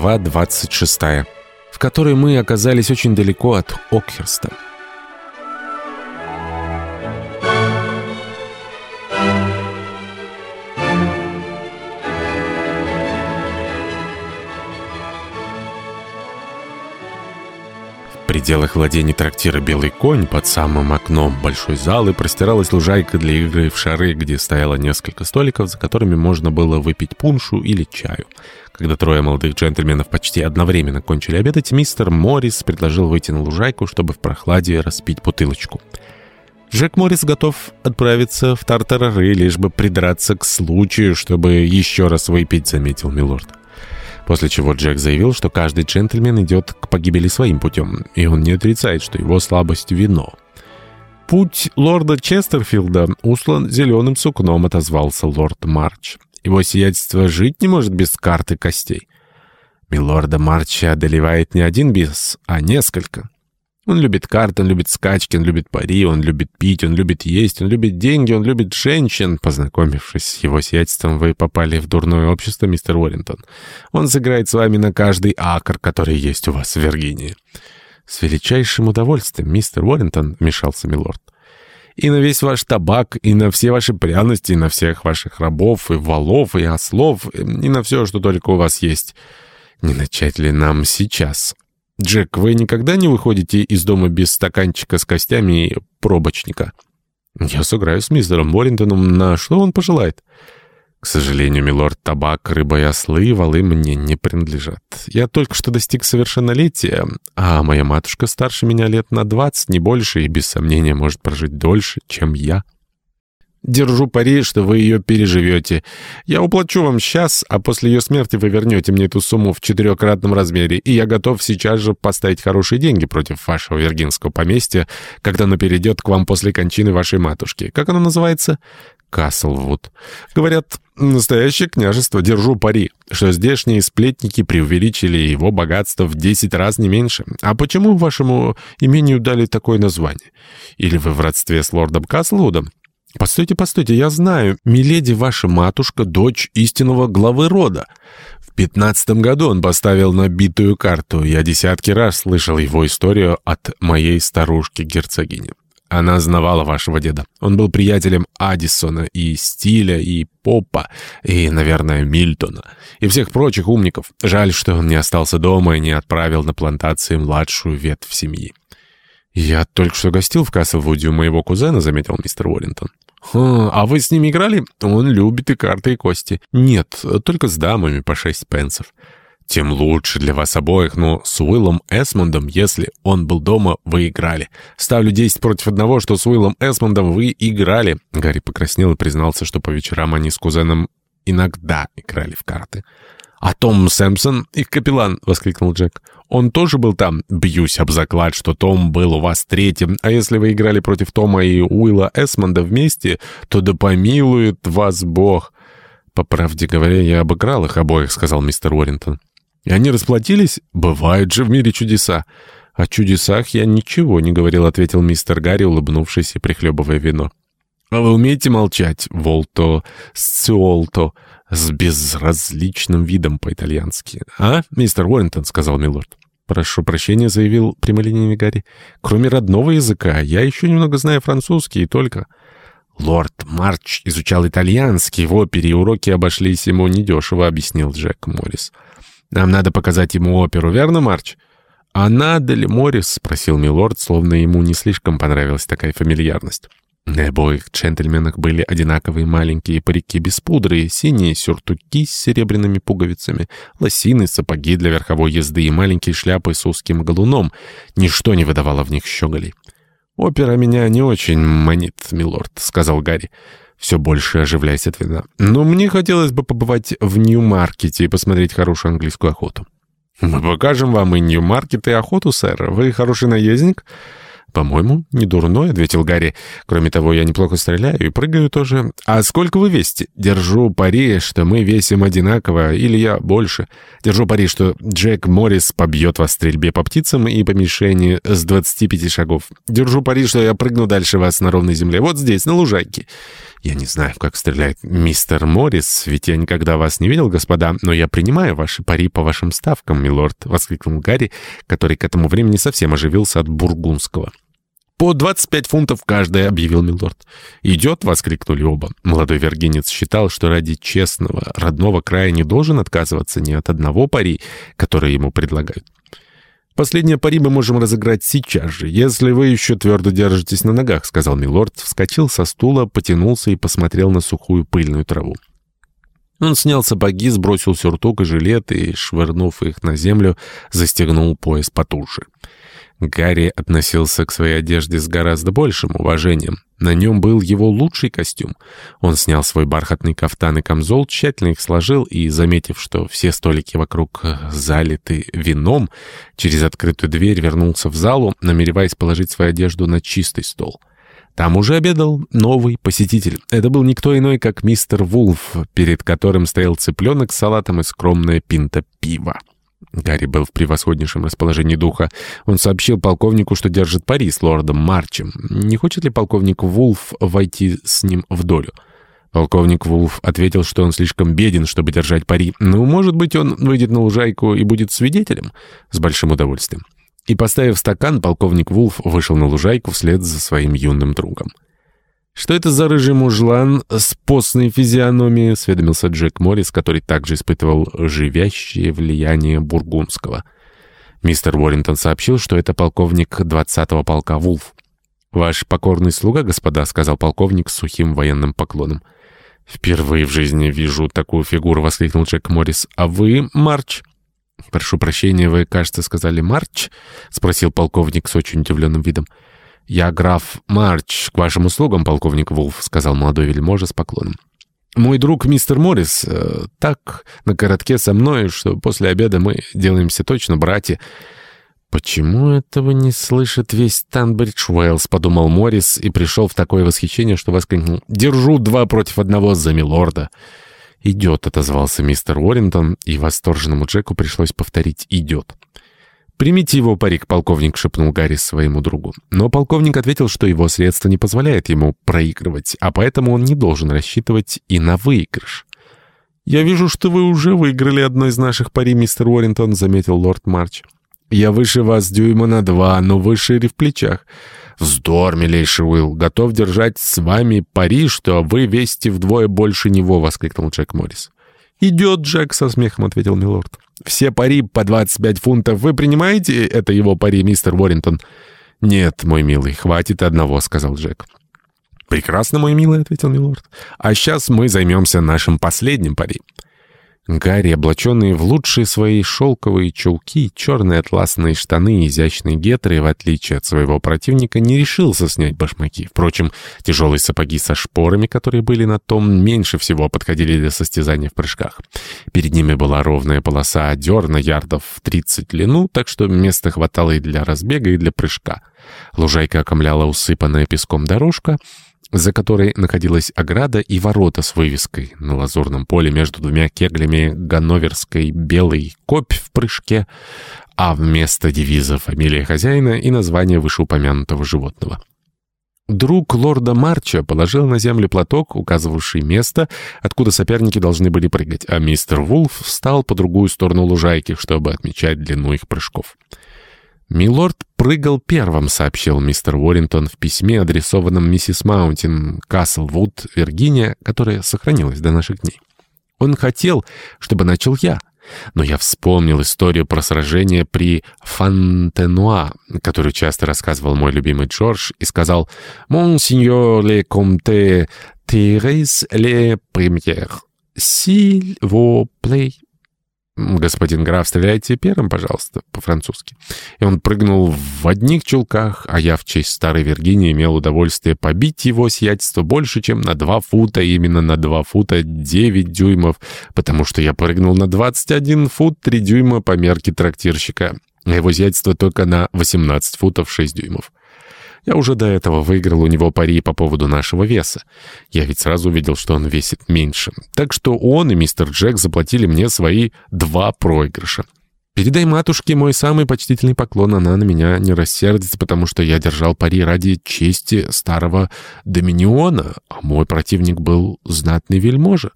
Глава 26, в которой мы оказались очень далеко от Окхерста. Пределах владений трактира «Белый конь» под самым окном большой залы простиралась лужайка для игры в шары, где стояло несколько столиков, за которыми можно было выпить пуншу или чаю. Когда трое молодых джентльменов почти одновременно кончили обедать, мистер Моррис предложил выйти на лужайку, чтобы в прохладе распить бутылочку. Джек Моррис готов отправиться в Тартарары, лишь бы придраться к случаю, чтобы еще раз выпить, заметил милорд. После чего Джек заявил, что каждый джентльмен идет к погибели своим путем, и он не отрицает, что его слабость — вино. «Путь лорда Честерфилда услан зеленым сукном», — отозвался лорд Марч. «Его сиятельство жить не может без карты костей». Милорда Марча одолевает не один бис, а несколько. Он любит карты, он любит скачки, он любит пари, он любит пить, он любит есть, он любит деньги, он любит женщин. Познакомившись с его сиятельством, вы попали в дурное общество, мистер Уоррентон. Он сыграет с вами на каждый акр, который есть у вас в Виргинии. С величайшим удовольствием, мистер Уоррентон, вмешался милорд. И на весь ваш табак, и на все ваши пряности, и на всех ваших рабов, и валов, и ослов, и на все, что только у вас есть. Не начать ли нам сейчас «Джек, вы никогда не выходите из дома без стаканчика с костями и пробочника?» «Я сыграю с мистером Уоррингтоном на что он пожелает». «К сожалению, милорд, табак, рыба и ослы валы мне не принадлежат. Я только что достиг совершеннолетия, а моя матушка старше меня лет на двадцать, не больше, и без сомнения может прожить дольше, чем я». Держу пари, что вы ее переживете. Я уплачу вам сейчас, а после ее смерти вы вернете мне эту сумму в четырехкратном размере, и я готов сейчас же поставить хорошие деньги против вашего виргинского поместья, когда оно перейдет к вам после кончины вашей матушки. Как оно называется? Каслвуд. Говорят, настоящее княжество, держу пари, что здешние сплетники преувеличили его богатство в десять раз не меньше. А почему вашему имению дали такое название? Или вы в родстве с лордом Каслвудом? «Постойте, постойте, я знаю, миледи ваша матушка, дочь истинного главы рода. В пятнадцатом году он поставил на битую карту. Я десятки раз слышал его историю от моей старушки-герцогини. Она знавала вашего деда. Он был приятелем Аддисона и Стиля, и Попа, и, наверное, Мильтона, и всех прочих умников. Жаль, что он не остался дома и не отправил на плантации младшую ветвь семьи. «Я только что гостил в Каслвуде у моего кузена», — заметил мистер Уоррентон. «А вы с ними играли? Он любит и карты, и кости». «Нет, только с дамами по шесть пенсов». «Тем лучше для вас обоих, но с Уиллом Эсмондом, если он был дома, вы играли. Ставлю десять против одного, что с Уиллом Эсмондом вы играли». Гарри покраснел и признался, что по вечерам они с кузеном иногда играли в карты. «А Том Сэмпсон, их капеллан!» — воскликнул Джек. «Он тоже был там? Бьюсь об заклад, что Том был у вас третьим. А если вы играли против Тома и Уилла Эсмонда вместе, то да помилует вас Бог!» «По правде говоря, я обыграл их обоих», — сказал мистер Уоррингтон. «И они расплатились? Бывают же в мире чудеса!» «О чудесах я ничего не говорил», — ответил мистер Гарри, улыбнувшись и прихлебывая вино. «А вы умеете молчать, Волто Сциолто?» с безразличным видом по-итальянски. «А, мистер Уоррентон», — сказал милорд. «Прошу прощения», — заявил прямолинейный Гарри. «Кроме родного языка, я еще немного знаю французский и только...» «Лорд Марч изучал итальянский в опере, и уроки обошлись ему недешево», — объяснил Джек Моррис. «Нам надо показать ему оперу, верно, Марч?» «А надо ли, Моррис?» — спросил милорд, словно ему не слишком понравилась такая фамильярность. На обоих джентльменах были одинаковые маленькие парики без пудры, синие сюртуки с серебряными пуговицами, лосины, сапоги для верховой езды и маленькие шляпы с узким галуном. Ничто не выдавало в них щеголей. «Опера меня не очень манит, милорд», — сказал Гарри, все больше оживляясь от вина. «Но мне хотелось бы побывать в Нью-Маркете и посмотреть хорошую английскую охоту». «Мы покажем вам и Нью-Маркет, и охоту, сэр. Вы хороший наездник?» «По-моему, не дурной», — ответил Гарри. «Кроме того, я неплохо стреляю и прыгаю тоже. А сколько вы весите?» «Держу пари, что мы весим одинаково, или я больше. Держу пари, что Джек Моррис побьет вас в стрельбе по птицам и по мишени с 25 шагов. Держу пари, что я прыгну дальше вас на ровной земле, вот здесь, на лужайке». «Я не знаю, как стреляет мистер Моррис, ведь я никогда вас не видел, господа, но я принимаю ваши пари по вашим ставкам, милорд», — воскликнул Гарри, который к этому времени совсем оживился от бургундского. «По 25 фунтов каждая», — объявил милорд. «Идет», — воскликнули оба. Молодой вергинец считал, что ради честного, родного края не должен отказываться ни от одного пари, которое ему предлагают. «Последнее пари мы можем разыграть сейчас же, если вы еще твердо держитесь на ногах», — сказал милорд, вскочил со стула, потянулся и посмотрел на сухую пыльную траву. Он снял сапоги, сбросил сюртук и жилет и, швырнув их на землю, застегнул пояс потуже. Гарри относился к своей одежде с гораздо большим уважением. На нем был его лучший костюм. Он снял свой бархатный кафтан и камзол, тщательно их сложил и, заметив, что все столики вокруг залиты вином, через открытую дверь вернулся в залу, намереваясь положить свою одежду на чистый стол. Там уже обедал новый посетитель. Это был никто иной, как мистер Вулф, перед которым стоял цыпленок с салатом и скромная пинта пива. Гарри был в превосходнейшем расположении духа. Он сообщил полковнику, что держит пари с лордом Марчем. Не хочет ли полковник Вулф войти с ним в долю? Полковник Вулф ответил, что он слишком беден, чтобы держать пари. Ну, может быть, он выйдет на лужайку и будет свидетелем? С большим удовольствием. И, поставив стакан, полковник Вулф вышел на лужайку вслед за своим юным другом. «Что это за рыжий мужлан с постной физиономией?» — осведомился Джек Моррис, который также испытывал живящее влияние бургундского. Мистер Уоррингтон сообщил, что это полковник 20-го полка Вулф. «Ваш покорный слуга, господа», — сказал полковник с сухим военным поклоном. «Впервые в жизни вижу такую фигуру», — воскликнул Джек Моррис. «А вы, Марч?» «Прошу прощения, вы, кажется, сказали Марч?» — спросил полковник с очень удивленным видом. «Я граф Марч, к вашим услугам, полковник Вулф», — сказал молодой вельможа с поклоном. «Мой друг мистер Моррис э, так на коротке со мной, что после обеда мы делаемся точно братья». «Почему этого не слышит весь Танбридж Уэллс?» — подумал Моррис и пришел в такое восхищение, что воскликнул. «Держу два против одного за милорда». «Идет», — отозвался мистер Уоррингтон, и восторженному Джеку пришлось повторить «идет». «Примите его парик, полковник», — шепнул Гарри своему другу. Но полковник ответил, что его средства не позволяют ему проигрывать, а поэтому он не должен рассчитывать и на выигрыш. «Я вижу, что вы уже выиграли одно из наших пари, мистер Уоррингтон», — заметил лорд Марч. «Я выше вас дюйма на два, но вы шире в плечах». «Вздор, милейший Уилл, готов держать с вами пари, что вы весите вдвое больше него», — воскликнул Джек Моррис. «Идет, Джек», — со смехом ответил милорд. «Все пари по 25 фунтов. Вы принимаете это его пари, мистер Уоррингтон?» «Нет, мой милый, хватит одного», — сказал Джек. «Прекрасно, мой милый», — ответил милорд. «А сейчас мы займемся нашим последним пари». Гарри, облаченный в лучшие свои шелковые чулки, черные атласные штаны и изящные гетры, в отличие от своего противника, не решился снять башмаки. Впрочем, тяжелые сапоги со шпорами, которые были на том, меньше всего подходили для состязания в прыжках. Перед ними была ровная полоса дерна ярдов в 30 длину, так что места хватало и для разбега, и для прыжка. Лужайка окомляла усыпанная песком дорожка — за которой находилась ограда и ворота с вывеской на лазурном поле между двумя кеглями ганноверской белой копь в прыжке, а вместо девиза фамилия хозяина и название вышеупомянутого животного. Друг лорда Марча положил на землю платок, указывавший место, откуда соперники должны были прыгать, а мистер Вулф встал по другую сторону лужайки, чтобы отмечать длину их прыжков. «Милорд прыгал первым», — сообщил мистер Уоррингтон в письме, адресованном миссис Маунтин, Каслвуд, Виргиния, которое сохранилось до наших дней. «Он хотел, чтобы начал я». Но я вспомнил историю про сражение при Фонтенуа, которую часто рассказывал мой любимый Джордж, и сказал «Монсеньор ле комте Терес ле премьер, s'il vous plaît». «Господин граф, стреляйте первым, пожалуйста», по-французски. И он прыгнул в одних чулках, а я в честь старой Виргинии имел удовольствие побить его сиятельство больше, чем на два фута, именно на два фута девять дюймов, потому что я прыгнул на двадцать один фут три дюйма по мерке трактирщика, а его сиятельство только на восемнадцать футов шесть дюймов. Я уже до этого выиграл у него пари по поводу нашего веса. Я ведь сразу увидел, что он весит меньше. Так что он и мистер Джек заплатили мне свои два проигрыша. Передай матушке мой самый почтительный поклон, она на меня не рассердится, потому что я держал пари ради чести старого Доминиона, а мой противник был знатный вельможа.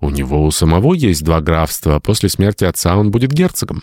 У него у самого есть два графства, после смерти отца он будет герцогом.